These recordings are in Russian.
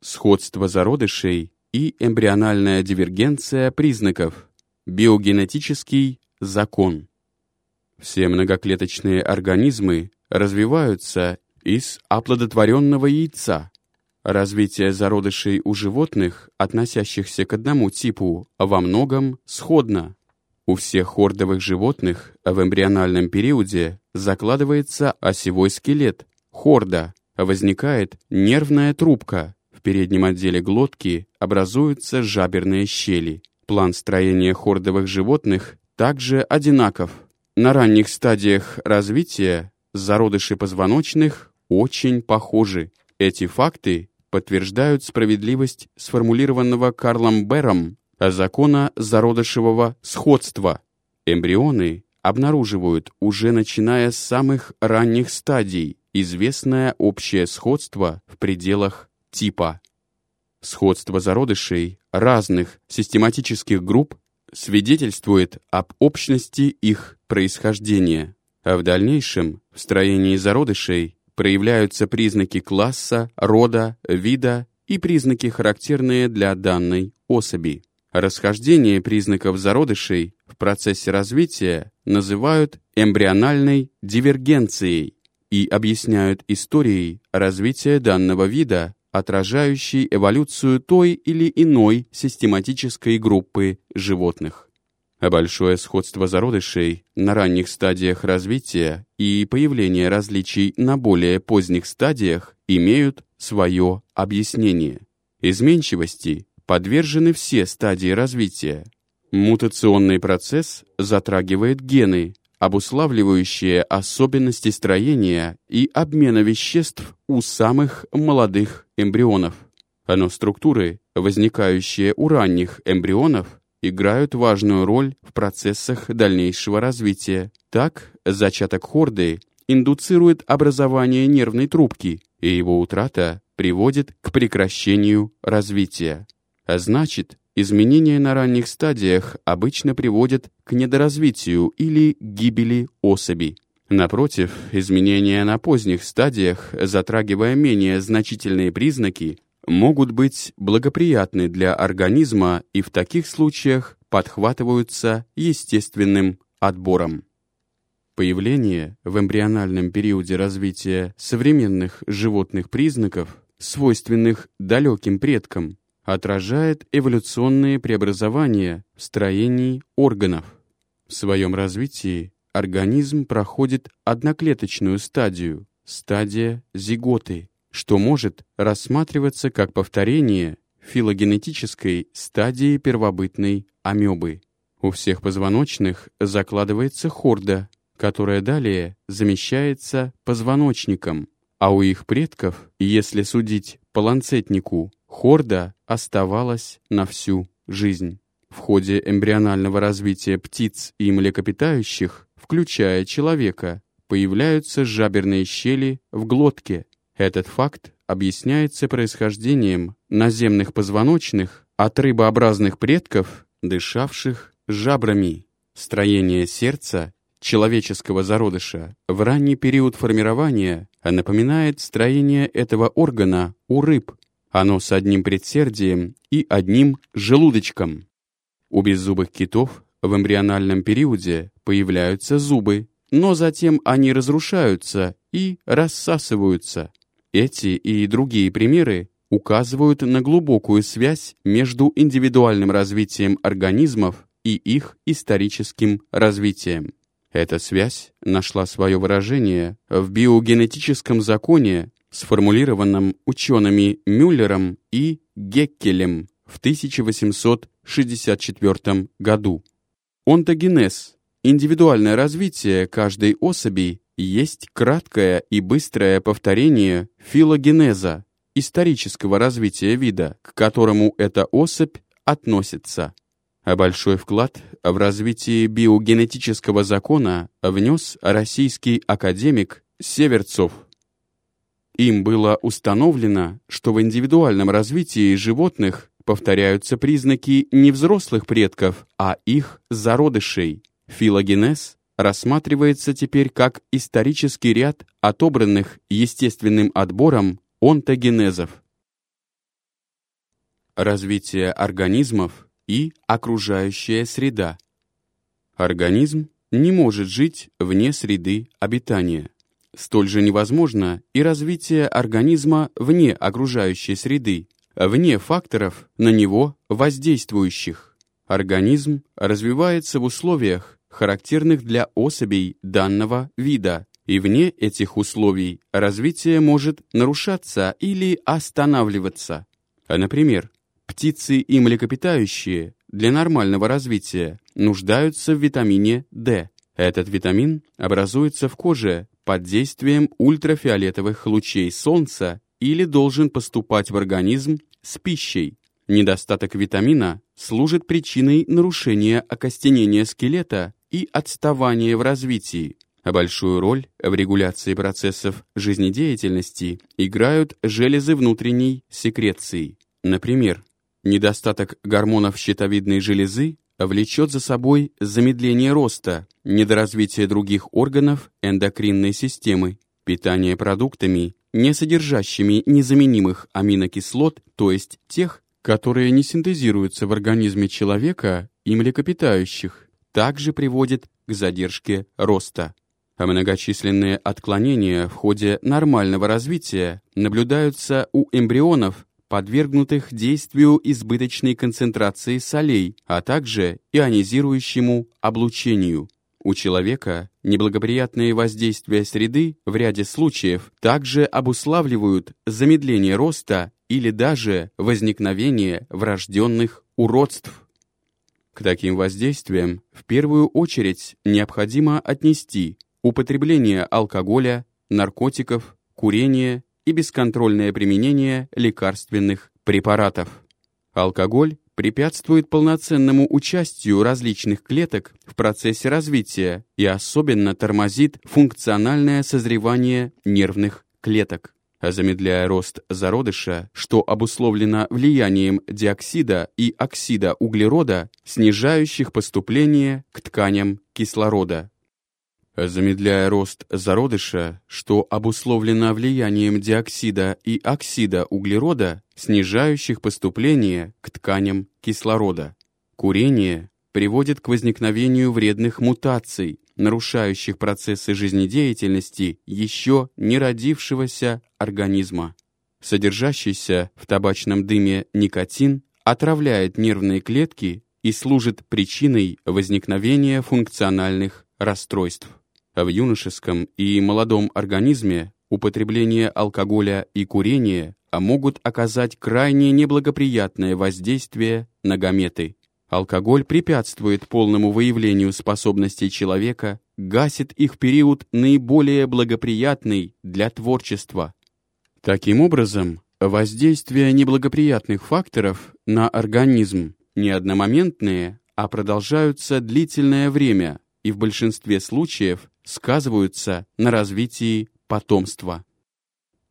сходство зародышей и эмбриональная дивергенция признаков, биогенетический закон. Все многоклеточные организмы развиваются из оплодотворенного яйца. Развитие зародышей у животных, относящихся к одному типу, во многом сходно. У всех хордовых животных в эмбриональном периоде закладывается осевой скелет, хорда, возникает нервная трубка, в переднем отделе глотки образуются жаберные щели. План строения хордовых животных также одинаков. На ранних стадиях развития зародыши позвоночных очень похожи. Эти факты подтверждают справедливость сформулированного Карлом Бером закона зародышевого сходства. Эмбрионы обнаруживают уже начиная с самых ранних стадий известное общее сходство в пределах типа. Сходство зародышей разных систематических групп свидетельствует об общности их происхождения, а в дальнейшем в строении зародышей проявляются признаки класса, рода, вида и признаки, характерные для данной особи. Расхождение признаков зародышей в процессе развития называют эмбриональной дивергенцией и объясняют историей развития данного вида, отражающей эволюцию той или иной систематической группы животных. А большое сходство зародышей на ранних стадиях развития и появление различий на более поздних стадиях имеют свое объяснение. Изменчивости подвержены все стадии развития. Мутационный процесс затрагивает гены, обуславливающие особенности строения и обмена веществ у самых молодых эмбрионов. Но структуры, возникающие у ранних эмбрионов, играют важную роль в процессах дальнейшего развития. Так, зачаток хорды индуцирует образование нервной трубки, и его утрата приводит к прекращению развития. А значит, изменения на ранних стадиях обычно приводят к недоразвитию или гибели особи. Напротив, изменения на поздних стадиях, затрагивая менее значительные признаки, могут быть благоприятны для организма и в таких случаях подхватываются естественным отбором. Появление в эмбриональном периоде развития современных животных признаков, свойственных далеким предкам, отражает эволюционные преобразования в строении органов. В своем развитии организм проходит одноклеточную стадию, стадия зиготы, что может рассматриваться как повторение филогенетической стадии первобытной амебы. У всех позвоночных закладывается хорда, которая далее замещается позвоночником, а у их предков, если судить по ланцетнику, хорда оставалась на всю жизнь. В ходе эмбрионального развития птиц и млекопитающих, включая человека, появляются жаберные щели в глотке. Этот факт объясняется происхождением наземных позвоночных от рыбообразных предков, дышавших жабрами. Строение сердца человеческого зародыша в ранний период формирования напоминает строение этого органа у рыб, оно с одним предсердием и одним желудочком. У беззубых китов в эмбриональном периоде появляются зубы, но затем они разрушаются и рассасываются. Эти и другие примеры указывают на глубокую связь между индивидуальным развитием организмов и их историческим развитием. Эта связь нашла свое выражение в биогенетическом законе, сформулированном учеными Мюллером и Геккелем в 1864 году. Онтогенез, индивидуальное развитие каждой особи, есть краткое и быстрое повторение филогенеза, исторического развития вида, к которому эта особь относится. А большой вклад в развитие биогенетического закона внес российский академик Северцов – им было установлено, что в индивидуальном развитии животных повторяются признаки не взрослых предков, а их зародышей. Филогенез рассматривается теперь как исторический ряд отобранных естественным отбором онтогенезов. развитие организмов и окружающая среда. Организм не может жить вне среды обитания. Столь же невозможно и развитие организма вне окружающей среды, вне факторов, на него воздействующих. Организм развивается в условиях, характерных для особей данного вида, и вне этих условий развитие может нарушаться или останавливаться. Например, птицы и млекопитающие для нормального развития нуждаются в витамине D. Этот витамин образуется в коже под действием ультрафиолетовых лучей солнца или должен поступать в организм с пищей. Недостаток витамина служит причиной нарушения окостенения скелета и отставания в развитии. Большую роль в регуляции процессов жизнедеятельности играют железы внутренней секреции. Например, недостаток гормонов щитовидной железы влечет за собой замедление роста, недоразвитие других органов эндокринной системы, питание продуктами, не содержащими незаменимых аминокислот, то есть тех, которые не синтезируются в организме человека и млекопитающих, также приводит к задержке роста. А многочисленные отклонения в ходе нормального развития наблюдаются у эмбрионов подвергнутых действию избыточной концентрации солей, а также ионизирующему облучению. У человека неблагоприятные воздействия среды в ряде случаев также обуславливают замедление роста или даже возникновение врожденных уродств. К таким воздействиям в первую очередь необходимо отнести употребление алкоголя, наркотиков, курение и бесконтрольное применение лекарственных препаратов. Алкоголь препятствует полноценному участию различных клеток в процессе развития и особенно тормозит функциональное созревание нервных клеток, замедляя рост зародыша, что обусловлено влиянием диоксида и оксида углерода, снижающих поступление к тканям кислорода замедляя рост зародыша, что обусловлено влиянием диоксида и оксида углерода, снижающих поступление к тканям кислорода. Курение приводит к возникновению вредных мутаций, нарушающих процессы жизнедеятельности еще не родившегося организма. Содержащийся в табачном дыме никотин отравляет нервные клетки и служит причиной возникновения функциональных расстройств. В юношеском и молодом организме употребление алкоголя и курение могут оказать крайне неблагоприятное воздействие на гаметы. Алкоголь препятствует полному выявлению способностей человека, гасит их период наиболее благоприятный для творчества. Таким образом, воздействие неблагоприятных факторов на организм не одномоментные, а продолжаются длительное время и в большинстве случаев сказываются на развитии потомства.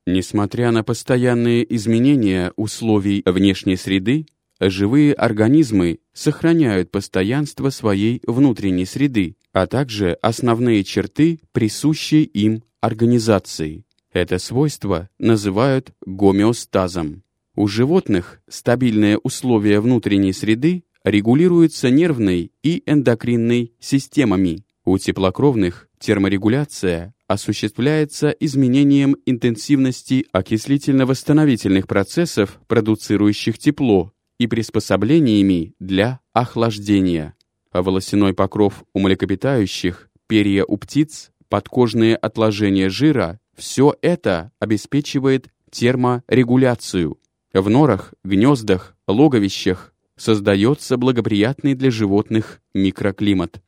Несмотря на постоянные изменения условий внешней среды, живые организмы сохраняют постоянство своей внутренней среды, а также основные черты, присущие им организации. Это свойство называют гомеостазом. У животных стабильные условия внутренней среды регулируются нервной и эндокринной системами. У теплокровных Терморегуляция осуществляется изменением интенсивности окислительно-восстановительных процессов, продуцирующих тепло, и приспособлениями для охлаждения. А волосяной покров у млекопитающих, перья у птиц, подкожные отложения жира – все это обеспечивает терморегуляцию. В норах, гнездах, логовищах создается благоприятный для животных микроклимат.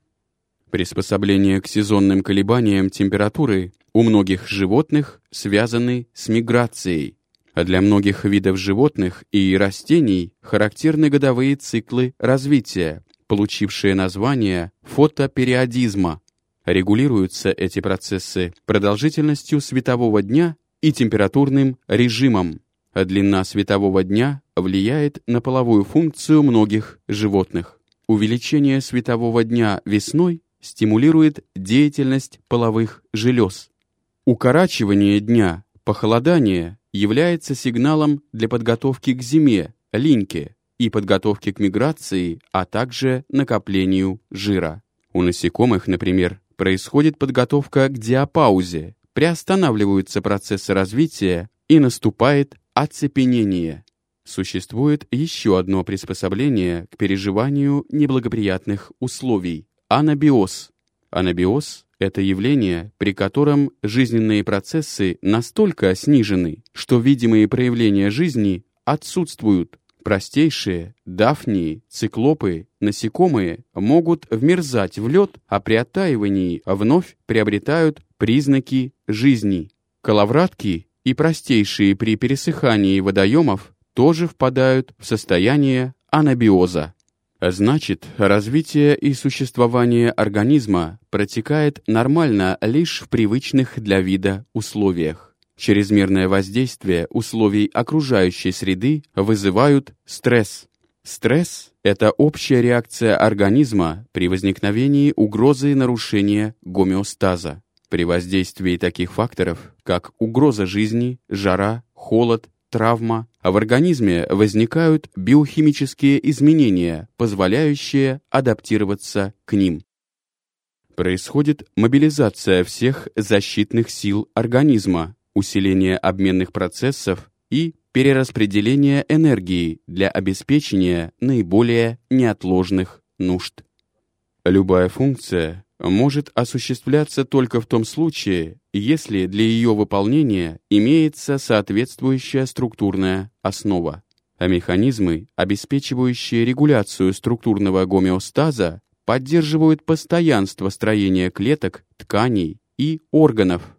Приспособление к сезонным колебаниям температуры у многих животных связаны с миграцией, а для многих видов животных и растений характерны годовые циклы развития, получившие название фотопериодизма. Регулируются эти процессы продолжительностью светового дня и температурным режимом. А длина светового дня влияет на половую функцию многих животных. Увеличение светового дня весной стимулирует деятельность половых желез. Укорачивание дня, похолодание является сигналом для подготовки к зиме линьке и подготовке к миграции, а также накоплению жира. У насекомых, например, происходит подготовка к диапаузе, приостанавливаются процессы развития и наступает оцепенение. Существует еще одно приспособление к переживанию неблагоприятных условий – анабиоз. Анабиоз – это явление, при котором жизненные процессы настолько снижены, что видимые проявления жизни отсутствуют. Простейшие, дафнии, циклопы, насекомые могут вмерзать в лед, а при оттаивании вновь приобретают признаки жизни. Коловратки и простейшие при пересыхании водоемов тоже впадают в состояние анабиоза. Значит, развитие и существование организма протекает нормально лишь в привычных для вида условиях. Чрезмерное воздействие условий окружающей среды вызывают стресс. Стресс – это общая реакция организма при возникновении угрозы нарушения гомеостаза. При воздействии таких факторов, как угроза жизни, жара, холод, травма, а в организме возникают биохимические изменения, позволяющие адаптироваться к ним. Происходит мобилизация всех защитных сил организма, усиление обменных процессов и перераспределение энергии для обеспечения наиболее неотложных нужд. Любая функция может осуществляться только в том случае, если для ее выполнения имеется соответствующая структурная основа. А механизмы, обеспечивающие регуляцию структурного гомеостаза, поддерживают постоянство строения клеток, тканей и органов.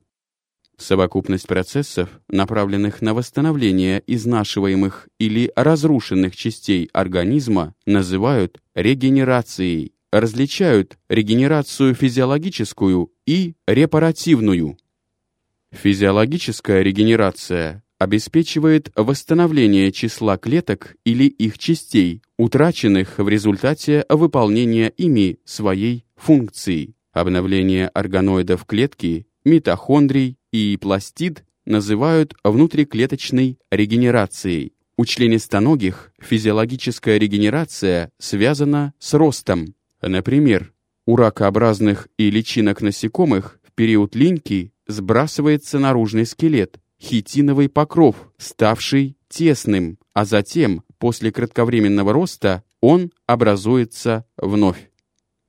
Совокупность процессов, направленных на восстановление изнашиваемых или разрушенных частей организма, называют регенерацией различают регенерацию физиологическую и репаративную. Физиологическая регенерация обеспечивает восстановление числа клеток или их частей, утраченных в результате выполнения ими своей функции. Обновление органоидов клетки, митохондрий и пластид называют внутриклеточной регенерацией. У членистоногих физиологическая регенерация связана с ростом, Например, у ракообразных и личинок насекомых в период линьки сбрасывается наружный скелет, хитиновый покров, ставший тесным, а затем, после кратковременного роста, он образуется вновь.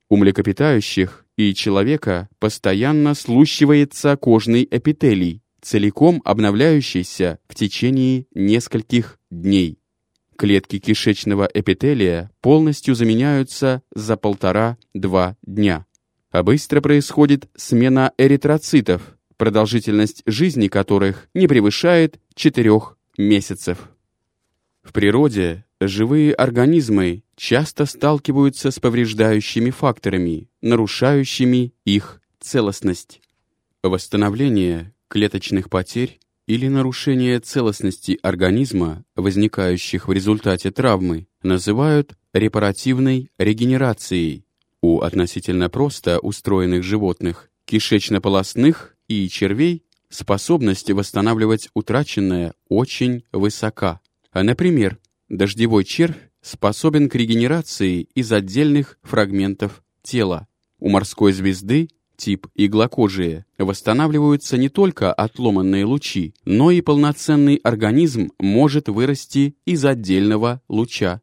У млекопитающих и человека постоянно слущивается кожный эпителий, целиком обновляющийся в течение нескольких дней. Клетки кишечного эпителия полностью заменяются за полтора-два дня. А быстро происходит смена эритроцитов, продолжительность жизни которых не превышает 4 месяцев. В природе живые организмы часто сталкиваются с повреждающими факторами, нарушающими их целостность. Восстановление клеточных потерь или нарушение целостности организма, возникающих в результате травмы, называют репаративной регенерацией. У относительно просто устроенных животных, кишечно-полостных и червей, способность восстанавливать утраченное очень высока. А, например, дождевой червь способен к регенерации из отдельных фрагментов тела. У морской звезды тип иглокожие, восстанавливаются не только отломанные лучи, но и полноценный организм может вырасти из отдельного луча.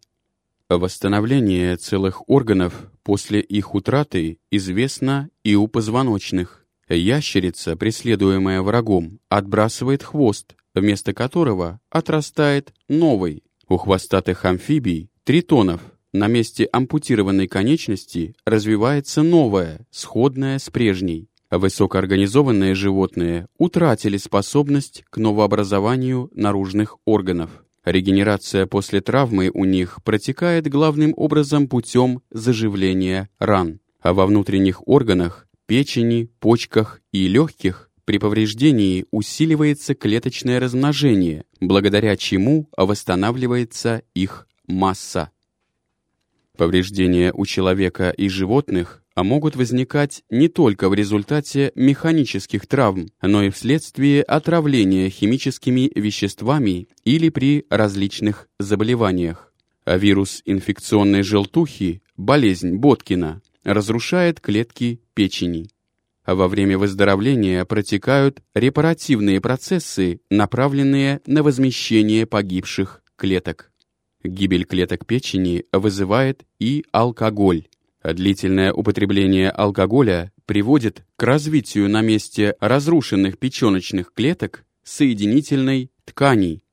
Восстановление целых органов после их утраты известно и у позвоночных. Ящерица, преследуемая врагом, отбрасывает хвост, вместо которого отрастает новый. У хвостатых амфибий, тритонов, на месте ампутированной конечности развивается новая, сходная с прежней. Высокоорганизованные животные утратили способность к новообразованию наружных органов. Регенерация после травмы у них протекает главным образом путем заживления ран. А во внутренних органах, печени, почках и легких при повреждении усиливается клеточное размножение, благодаря чему восстанавливается их масса. Повреждения у человека и животных а могут возникать не только в результате механических травм, но и вследствие отравления химическими веществами или при различных заболеваниях. А вирус инфекционной желтухи, болезнь Боткина, разрушает клетки печени. А во время выздоровления протекают репаративные процессы, направленные на возмещение погибших клеток. Гибель клеток печени вызывает и алкоголь, длительное употребление алкоголя приводит к развитию на месте разрушенных печеночных клеток соединительной тканей.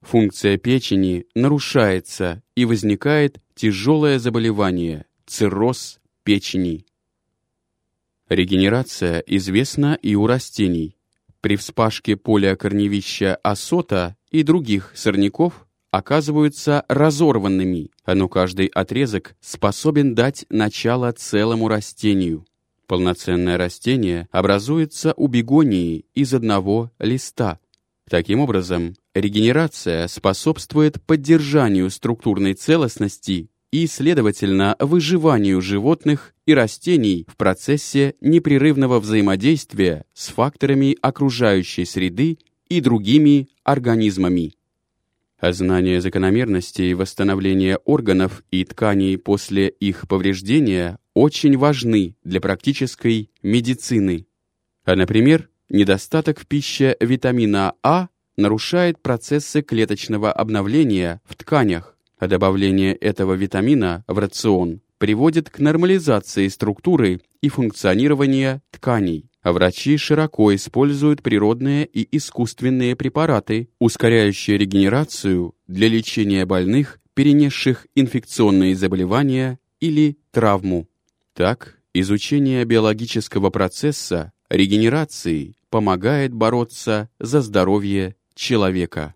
Функция печени нарушается и возникает тяжелое заболевание – цирроз печени. Регенерация известна и у растений. При вспашке поля корневища осота и других сорняков оказываются разорванными, но каждый отрезок способен дать начало целому растению. Полноценное растение образуется у бегонии из одного листа. Таким образом, регенерация способствует поддержанию структурной целостности и, следовательно, выживанию животных и растений в процессе непрерывного взаимодействия с факторами окружающей среды и другими организмами. А знание закономерностей восстановления органов и тканей после их повреждения очень важны для практической медицины. А, например, недостаток в пище витамина А нарушает процессы клеточного обновления в тканях, а добавление этого витамина в рацион приводит к нормализации структуры и функционирования тканей а врачи широко используют природные и искусственные препараты, ускоряющие регенерацию для лечения больных, перенесших инфекционные заболевания или травму. Так, изучение биологического процесса регенерации помогает бороться за здоровье человека.